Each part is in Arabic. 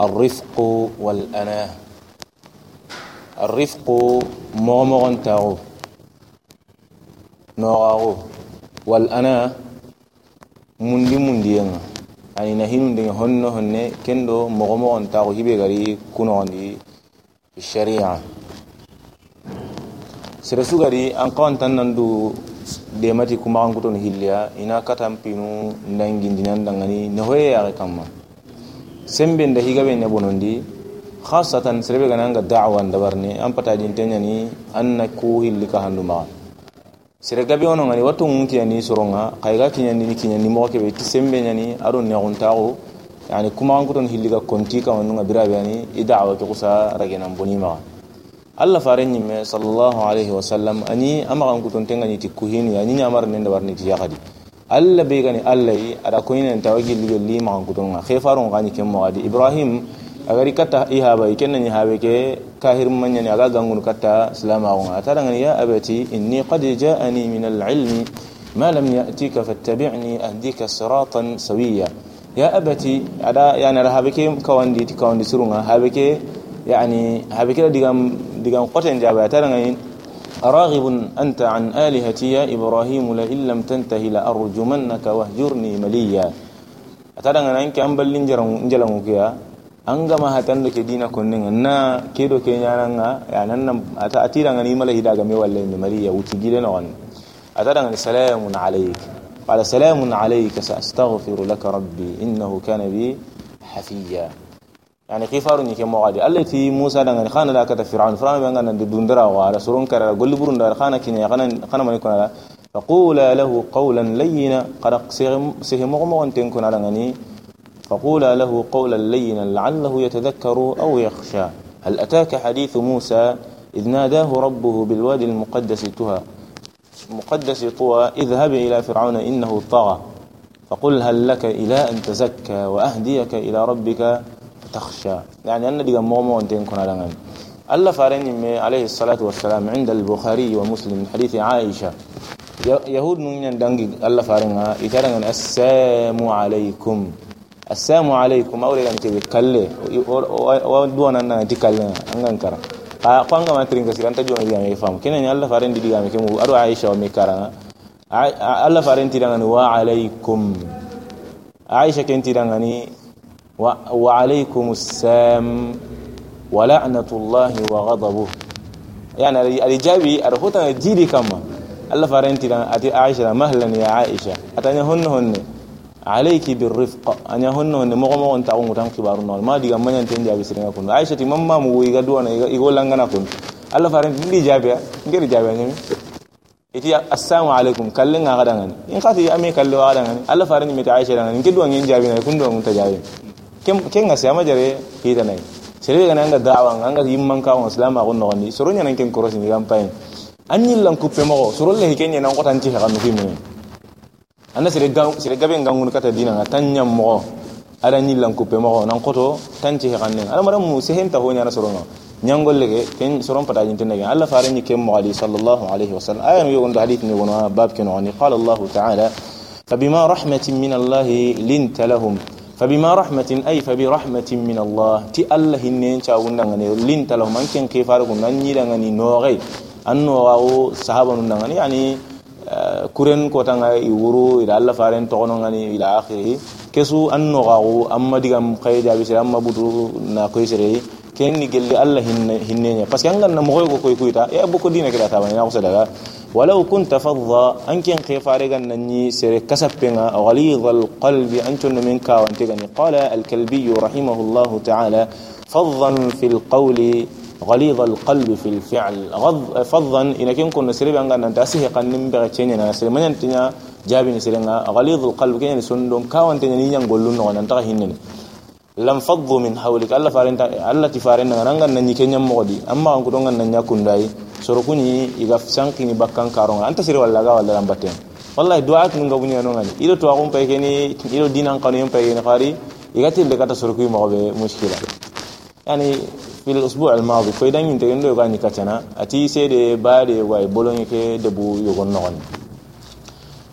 الرفق والأناه الرفق مغمغن تاغو نوغاغو والأناه mundi mundi yenga ani na hinu dinga honno honne kendo mogo mogo ntago hibe gari kunogondi sharia sere sugari an kawantan nandu demati kumakan kuton hilliya ina katan pinu ndangindinan dangani nehoye yaxe kamma sembe nda higabe ne bonondi khasatan serebe gana anga da'wa ndabarni an patajin tenyani an na ku hilli ka handu maga sere gabe ono ngani watu ngunki yani soronga kayga kinyani ni kinyani mo kebe tisembe nyani ado ne gontago yani kuma an kuton hilliga konti ka wonunga birabe yani idawa ke kusa ragena bonima Allah faren nyimme sallallahu alaihi wasallam ani ama kan kuton tenga ni tikuhini yani nyamar ne da warni ti yakadi Allah be gani Allah yi ada ko ina tawagi libe li ma kan kuton nga khefaron gani kemmo adi Ibrahim agari kata ihaba ikenna ni habe ke kahir manya ni aga gangun kata salama wa atara ya abati inni qad ja'ani min al-ilmi ma lam ya'tika fattabi'ni ahdika siratan sawiya ya abati ada yani ra habe ke kawandi ti kawandi surunga habe ke yani habe ke digam digam qoten jaba atara ngani أراغب أنت عن آلهتي يا إبراهيم لئن لم تنتهي لأرجمنك واهجرني مليا. أتعلم أن أنك أمبال لنجلنك يا؟ أنك ما هتندك دينك أنك أنا كيدو كي نعنك يعني أنا أتعلم أن إيمال هدا جميع اللي مليا وتجيلنا وان أتعلم أن سلام عليك. وعلى سلام عليك سأستغفر لك ربي إنه كان بي حفيا. Yani khifaru ni ke mo gadi allati musa da ngani khana da kata fir'aun fir'aun be ngana dundara wa ala surun kara golli burun da khana kinya khana khana mani kuna فقولا له قولا لينا. قد سهم مغمغن تنكن على غني فقولا له قولا لينا لعله يتذكر أو يخشى. هل أتاك حديث موسى؟ إذ ناداه ربه بالوادي المقدس طوى. مقدس طوى. اذهب إلى فرعون إنه طغى. فقل هل لك إلى أن تزكى وأهديك إلى ربك؟ تخشى. يعني أنا دي مومو أنت يكون على غن الله فارني من عليه الصلاة والسلام عند البخاري ومسلم حديث عائشة. يهود نوين دنجي الله فارنها يترن السلام عليكم. السلام عليكم. أولي لم تبكلي ودوانا أننا تكلي أنغان كرا. آه، فأنا ما ترين كسير أنت جوان ديامي فهم كنا الله فارن دي ديامي كمو أرو عائشة وميكارا الله فارن تيرن وعليكم. عائشة كنت تيرن وعليكم السام ولعنة الله وغضبه. يعني الإجابي أرخوتا جيدي كما الله فارنتي لأن أتي عائشة مهلا يا عائشة. أتاني هن هن. عليك بالرفق. أني هن هن. مغمو مغم أنت أمو تنقي بارونا ما دي غمان ينتين جابي سرين أكون عائشة مما مو يقدوانا يقول لنغان أكون الله فارنتي لي جابي غير جابي أني نعم. إتي السلام عليكم. كلنا غدا غني إن خاطي أمي كلوا غدا نعم. غني الله فارنتي متعايشة غني كدوان ينجابي نكون دوان ken ga sama jare hita nai sere ga nan ga da'awa nganga yimman ka wa islam ga no ngani soro nyanan ken korosi ni gampain anyi lan kuppe mo soro le hikenye nan ko tan ci ga no kimi anda sere ga sere gabe ngangun kata dina nga tanya mo ada ni lan kupe mo nan koto tanci he kanne ala maram mu se henta ho nyana soronga nyangol lege ken soron pata jinte ne Allah fare ni kem ali sallallahu alaihi wasallam aya no yogon hadith ni wono bab ken oni qala Allah ta'ala فبما رحمة من الله لنت لهم فبما رحمة أي فبرحمة من الله تي الله هنين شاونا غني لنت لهم أن كن كيفار كن نني غني نوغي أنو أو صحابة غني يعني alla faren to gono ngani ila akhiri kesu anno gawo amma digam kay jabi sira amma budu na koy sire ken ni gelli alla hinne hinne parce que angan na mo ko koy kuyta ya bu ko dina kida tabani na ولو كنت فظا انكن خيف عليك انني سير كسبنا غليظ القلب أنتن منك وانتقني قال الكلبي رحمه الله تعالى فظا في القول غليظ القلب في الفعل. غض فظا إن كن كن سير بان أن تاسه قن من سير من أنتنا جابني سيرنا غليظ القلب. كن سندون كا وانتني نيان غولون وان انتهينني lam faddu min hawlik. Alla farenta alla ti farenda nanyi kenyam modi amma an kutonga nanya kundai. Soro kunyi iga sanki ni bakkan karonga. Anta sire walla ga walla lambaten. Wallahi du'a kun ga bunya no ngani ido to akon pay ido dinan kanu yam pay khari iga tilde kata soro kuyi mo mushkila. Yani fil usbu' al madi ko idan yin tegendo ga ni katana ati sede baade way bolonyi ke debu yogon non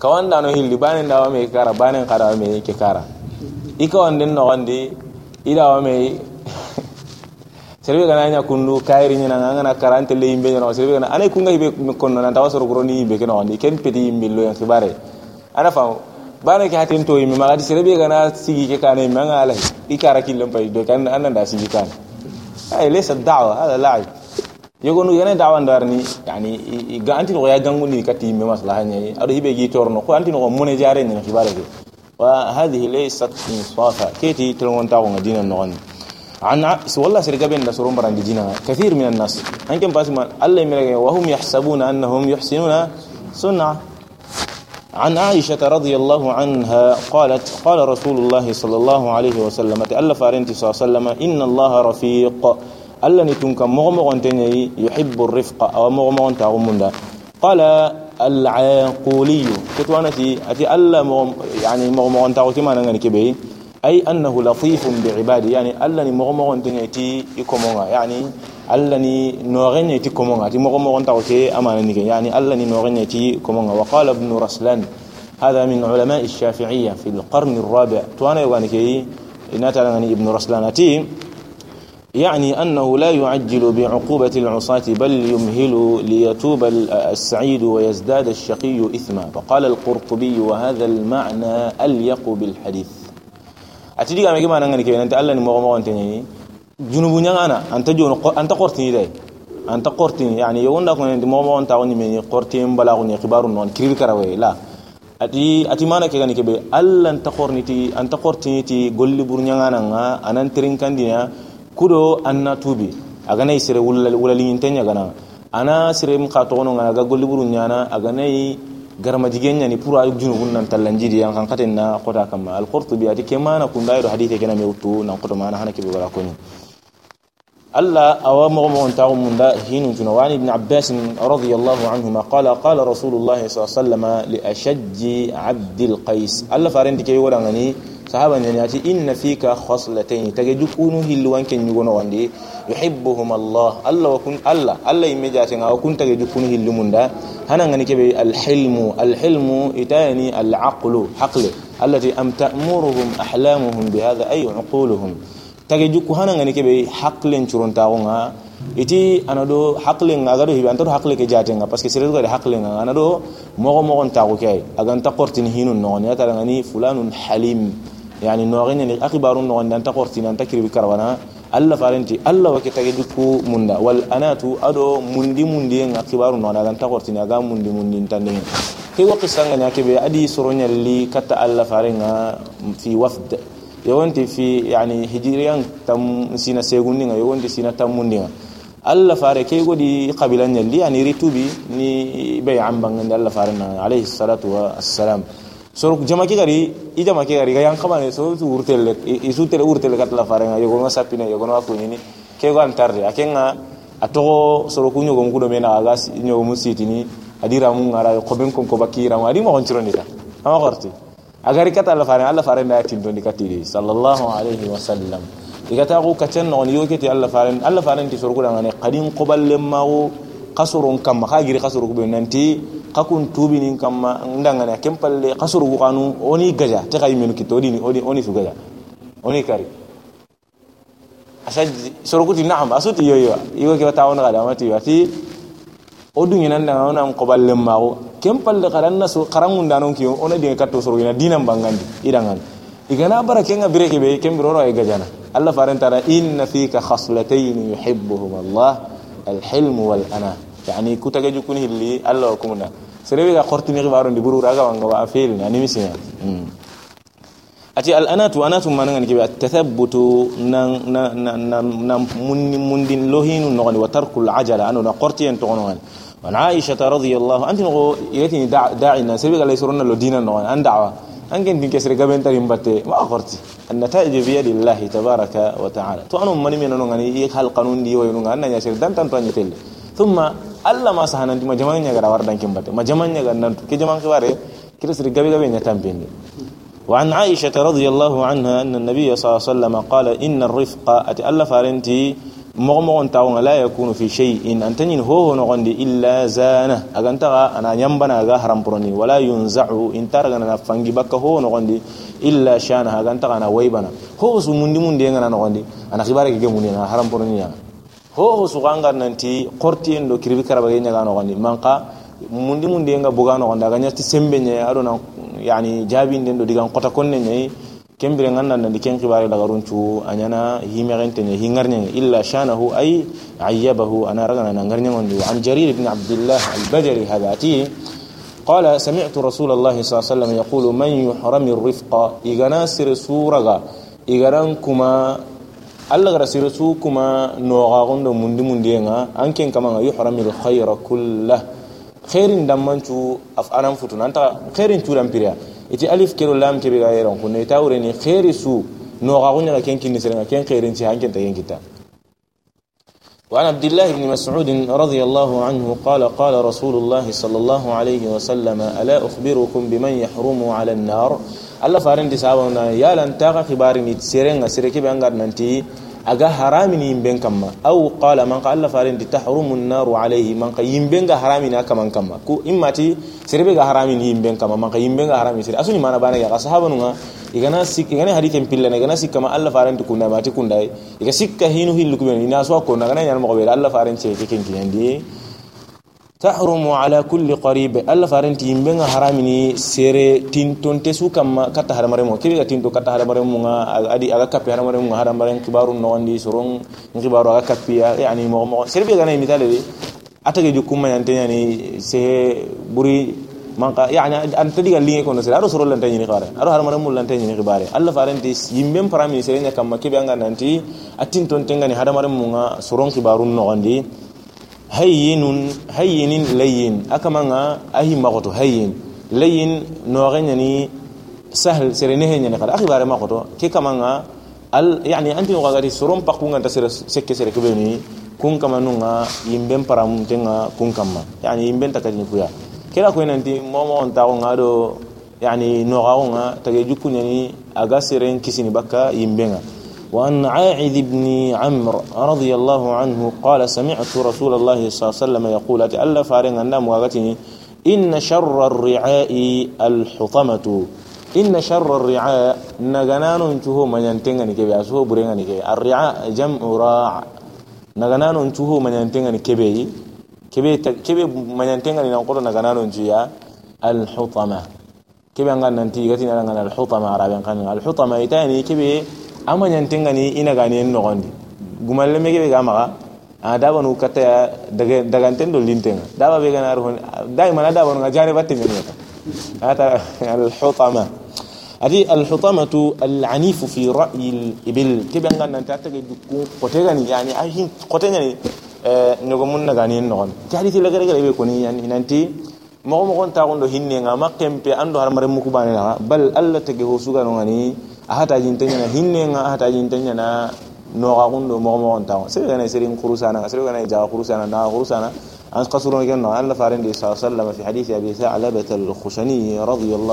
kawanda no hilli banen dawa kara banen kara me ke kara. Ika no wandi ida wa serbe kana nya kundu kairi ngana karante le imbe nya serbe kana anai kunga hibe konno nan tawasoro kuro ni imbe kana wani ken pedi imbe lo yan kibare. Ana fa bana ke hatin to imbe. Magadi serbe kana sigi ke kana imbe. Nga alai ikara killan pai do kan anan da sigi kana ai lesa da'wa hada la'ib yogonu yana da'wa ndarni yani ga antin ko ya gangu ni kati imbe maslaha nya ado hibe gi torno. Ko antin ko mune jare nya kibare ke. Hadhihi laysat insafa keti tilon tawo ngadina no عن والله سرقة بين سرون بران دينا كثير من الناس. أنكم بس ما الله يملك وهم يحسبون أنهم يحسنون صنعة عن عائشة رضي الله عنها قالت قال رسول الله صلى الله عليه وسلم تألف أرنتي صلى الله عليه وسلم إن الله رفيق. ألا نتنك مغمغ تنيي يحب الرفق أو مغمغ تغمون قال العاقولي كتوانتي أتي ألا يعني مغمغ تغمون نغني كبير أي أنه لطيف بعباده. يعني ألني مغمغن تنيتي يكمونا يعني ألني نوغن يتي كمونا تي مغمغن تاوتي أمانا نيكي يعني ألني نوغن يتي كمونا وقال ابن رسلان هذا من علماء الشافعية في القرن الرابع. توانا يوانيكي ناتالغني ابن رسلان. أتي يعني أنه لا يعجل بعقوبة العصاة بل يمهل ليتوب السعيد ويزداد الشقي إثما. فقال القرطبي وهذا المعنى أليق بالحديث. أتدي قامي كما نغني كي أنت ألاني مغمغم مغم جنوب نغانا أنت جون أنت قرتني داي. أنت قرتني يعني يوون داكم أنت مغمغم أنت أغني مني. قرتين بلاغني قبار النون كريل كراوي لا. أتي أتي مانا كي غني كي ألا أنت قرتني أنت قرتني قل لبور نغانا أنا أنترين كان دينا kudo anna tubi aga nay sire wulal wulal yintenya gana ana sire m khatono nga ga golli bur nyana aga nay garma jigenya ni pura junu gunnan tallanjidi yang kan na kota kama al qurtubi ati kemana kun daido hadithe kana mewtu nan kota mana hana kibe wala koni alla awa mo mo on taw mun da hinu tuna wani ibn abbas radiyallahu anhuma qala qala rasulullah sallallahu alaihi wasallam li ashajji abd al qais alla farenti ke wala ngani sahaba nyani ati inna fika khaslatayn tage jukunu hillu wanke nyugono wandi yuhibbuhum allah alla wa kun alla alla imejate nga kun tage jukunu hillu munda hana ngani kebe alhilmu alhilmu itani alaqlu haqli allati am ta'muruhum ahlamuhum bihadha ay uquluhum tage jukku hana ngani kebe haqlen churonta nga iti anado haqlen agado hibi antoro haqle ke jate nga parce que sere gade haqlen nga anado mogo mogo ta ko kay aganta qortin hinun no ne tara ngani fulanun halim yani noxine ni akibaru noxonde anta xortini anta kiribi karawana allah farenti allah wake tage jukku munda wal anatu ado mundi mundi nga kibaru noxonde aganta xortini aga mundi mundi ntandinge ke wo qissangani akebe adi soroñalli katta allah farenga fi wafd yowonti fi yani hijiriyan tam sina segundinga yowonti sina tammundinga allah fare ke godi qabila ñalli yani ritubi ni bay ambangande allah farenga alayhi salatu wassalam soro jama ke gari i jama ke gari ga yang kamane so tu i isu tel urtel kat la farenga yogo ma sapine yogo ma ko ni ke go antarde akenga atogo soro kunyo go ngudo mena aga nyo musitini adira mu ngara ko ben ko bakira ma adimo on tironi ta ama gorti agari kat la farenga alla farenga tin don dikati sallallahu alaihi wasallam. Igata go katen non yoketi alla faren alla faren ti soro ko ngane qadin qoballe mawo qasrun kam khagiri kasuru ko nanti kakun tubi nin kamma ndangane kempalle kasuru ko kanu oni gaja te kay menu kito oni oni oni su gaja oni kari asaj sorokuti na'am asuti yoyo igo ke tawo na kada mati wati odu ngina ndanga ona ko balle mago kempalle karan nasu karangun danon ki ona dinga katto soro ina dinam bangandi idangan igana bara kenga bireke be kembiro ro ay gajana allah farantara inna fika khaslatayn yuhibbuhum allah الحلم والأنا يعني كنت أجي يكون اللي الله كمنا سربي قرتني غبارو دي برو راغا وانغا وافيل يعني مسيا ati al'anatu anatu mananga kibe at-tathabbutu nan nan mun mun din lohinu no wa tarkul ajala anu na qorti en tono ngani wan aisha radhiyallahu anti no yati da'i na sirbi galay surunna lo dinan no an da'wa an gen din kesre gaben tarim batte ma qorti النتائج بيد الله تبارك وتعالى تو انو مني من نغني يك هل قانون دي وينو غان يا دان تان تان يتل ثم ما سهنا دي ما جمان نيا غدا وردان كيم بات ما جمان نيا غان كي جمان كبار كده سري غبي غبي نتام بين وعن عائشة رضي الله عنها أن النبي صلى الله عليه وسلم قال إن الرفق أتألف أرنتي مغمغ تاون لا يكون في شيء أن تنين هو نغندي إلا زانه أغنتغا أنا ينبنا أغا حرم بروني ولا ينزع إن ترغنا نفنجي بك هو نغندي إلا شانه أغنتغا أنا ويبنا هو سموندي موندي أنا نغندي أنا خبارك جموني أنا حرم بروني ho ho suganga nanti qorti endo kirbi karabage nyaga no gandi manka mundi mundi nga buga no ganda ganya ti sembe nya ado na yani jabi ndo digan kota konne nyai kembire nganda nandi ken kibare daga runcu anyana himerente nya hingarnya illa shanahu ay ayyabahu ana ragana nangarnya ngondi an jarir ibn abdullah al-bajali hadati قال سمعت رسول الله صلى الله عليه وسلم يقول من يحرم الرفق إغنا سر سورغا إغران كما allah sira su kuma noxaxundo mundi mundiyenga an ken kamanga yuhramil hayra kullah xeerin dammancu af anan futuna anta xeerin curanpiriya iti alif kero lam kebe ga yeronkunne ita wureni xeeri su noxaxuñaga ken kinni serenga ken xeerinci an kenta ken kitta. وعن عبد الله بن مسعود رضي الله عنه قال قال رسول الله صلى الله عليه وسلم ألا أخبركم بمن يحرم على النار الله فارن دي سابونا يا لن تاغا خبار ني سيرن سيركي بانغار نانتي aga haramini yimben kamma aw qala man qala farin di tahrumu an-nar alayhi man ka yimben ga haramini akaman kamma ku immati serebe ga haramini yimben kamma man ka yimben ga haramini sir asuni mana bana ga sahabanu nga igana sik igana hadithen pillana igana sik kama alla faran to kunda mati kunda iga sikka hinu hillu kubeni ina so ko na gana nyal mo be alla faran ce ke ken kinandi tahrumu ala kulli qarib alla faranti yimbenga haramini sere tintonte su kama kata haramare mo kiga tin to kata haramare mo adi aga kapi haramare mo haramare kibaru no wandi soron kibaru aga kapi yani mo mo. Sere be gana mitale atage jukuma yante yani se buri manka yani an tadiga linge kono sere aro soro lanta nyini khare aro hadamare mo lanta nyini khibare alla faranti yimbem paramini sere nya kamma kibiga nanti atintonte ngani hadamare mo soron kibaru no wandi hayyinun hayyinin layyin akamanga ahi makoto hayyin layyin noogenya ni sahl serenehe nyane kada akhi bare makoto ke kamanga al yani anti ngagati soron pakunga ta sere sekke sere kubeni kun kama nunga yimbem param tenga kun kama yani yimbem takani kuya kila ko nanti momo on tawo ngado yani noogago nga tage jukkunyani aga seren kisini bakka yimbenga وأن عاعذ بن عمرو رضي الله عنه قال سمعت رسول الله صلى الله عليه وسلم يقول أتألف فارن النام وغتني إن شر الرعاء الحطمة إن شر الرعاء نغنان انتهو من ينتغني كبي أسهو بريغني كبي الرعاء جمع راع نغنان انتهو من ينتغني كبي كبي كبي من ينتغني نقول نغنان انتيا الحطمة كبي أنغان ننتي غتنا الحطمة عربي الحطمة يتاني كبي ama nyantenga ni ina gani en nogondi gumalle mege be gama a daba nu kata daga daga ntendo lintenga daba be gana arhon dai mana daba nu jare batte ngani hata al hutama adi al hutamatu al anif fi ra'yi al ibil kebe ngana ta ta ku kotega ni yani ahin kotenya ni nyogo mun na gani en jadi ti lagare gare be ko ni yani nanti mogo mogo ta gondo hinne nga makempe ando har mare muku bane bal alla tege ho suga no ngani ahata jintanya na hinne nga ahata jintanya na noga gundo mo mo on taw sebe gana sirin khurusana sebe gana jawa khurusana na khurusana an qasrun ganna alla farin di sallallahu alaihi wasallam fi hadith abi sa'labat al-khushani radiyallahu